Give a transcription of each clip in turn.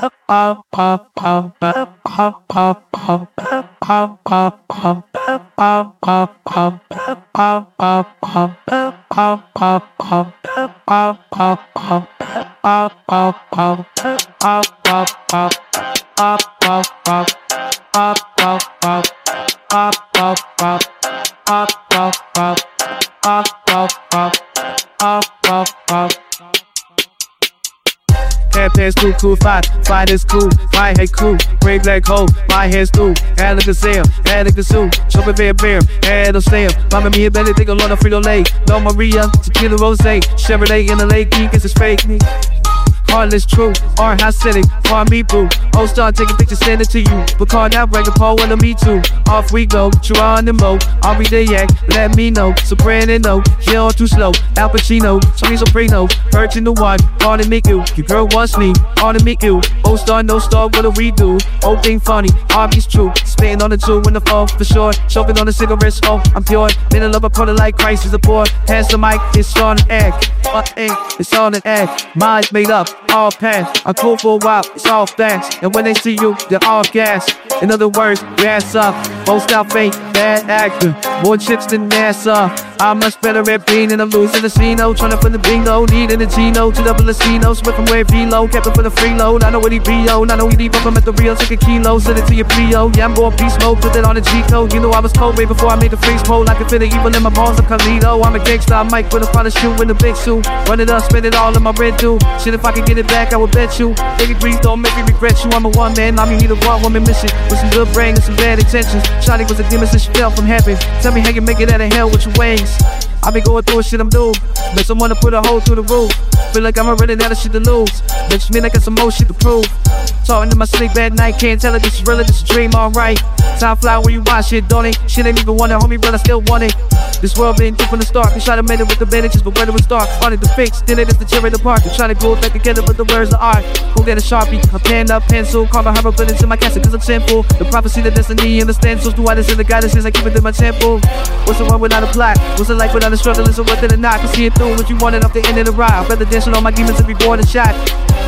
Cat pants cool, cool, fine, fine is cool, fine, hey, cool, break black hole, my hands through, had like a Sam, had like a zoo, chopping bear bear, had a Sam, mama me a belly, alone, a Frito Lay, no Maria, tequila rose, Chevrolet in the lake, geek, is fake. me. Heartless true, or hasidic, or me boo. Oh, start taking pictures, send it to you. But call now, break a pole, and me too. Off we go, you on the mo. I'll be the yak, let me know. Soprano, on too slow. Al Pacino, Tony Soprano, hurt in the one, on to meet you. Your girl wants me, on to meet you. Star, no star, what do we do? Oh, thing funny, obvious true. Spitting on the two in the fall, for sure. Choking on the cigarettes, oh, I'm pure. Middle of a product like Christ is a poor. Pass the mic, it's on egg. What ain't, it's on an. Mine's made up all past. I'm cool for a while, it's all fast. And when they see you, they're all gas. In other words, ass up. Most out fake, bad actor. More chips than NASA. I'm much better at being in a losing the casino. Trying to put the bingo, needing the Gino to double the Cino. Split from where V-low, kept it for the freeload. I know what he be on. I know he leave up, I'm at the Rio, take a kilo, send it to your Prio. Yeah, I'm going beast mode, put it on the G code. You know I was cold way before I made the freeze pole. I can feel the evil in my balls, I'm Carlito. I'm a gangsta, I might put a find a shoe in the big suit. Run it up, spend it all in my red dude. Shit, if I could get it back, I would bet you. It breathe, don't make me regret you. I'm a one man, I'm need a one woman mission. With some good brain and some bad intentions. Shotty was a demon since she fell from heaven. Tell me how you make it out of hell with your wings. I been going through shit I'm due. But someone to put a hole through the roof. Feel like I'm already out of shit to lose. Bitch, me like I got some more shit to prove. Talking in my sleep at night, can't tell if this is real or this a dream, alright. Time fly when you watch shit, don't it? Shit ain't even want it, homie, but I still want it. This world been through from the start. We try to make it with the bandages, but it was dark, wanted to fix. Still it is the cherry the park. We trying to glue it back together, but the words are art. Go get a sharpie, a pen, a pencil, carve a hieroglyphs in my casket, cause I'm simple. The prophecy, the destiny, and the stencils. Do I this in the guidances? I keep it in my temple. What's the one without a plot? What's the life without a struggle? Is it worth it or not? Can see it through what you wanted off the end of the ride. I'd rather dancing on my demons and be born and shot.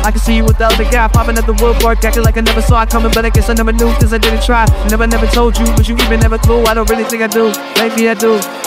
I can see you with the other guy popping at the woodwork, acting like I never saw it coming, but I guess I never knew, cause I didn't try. Never, never told you, but you even never clue. I don't really think I do. Maybe I do.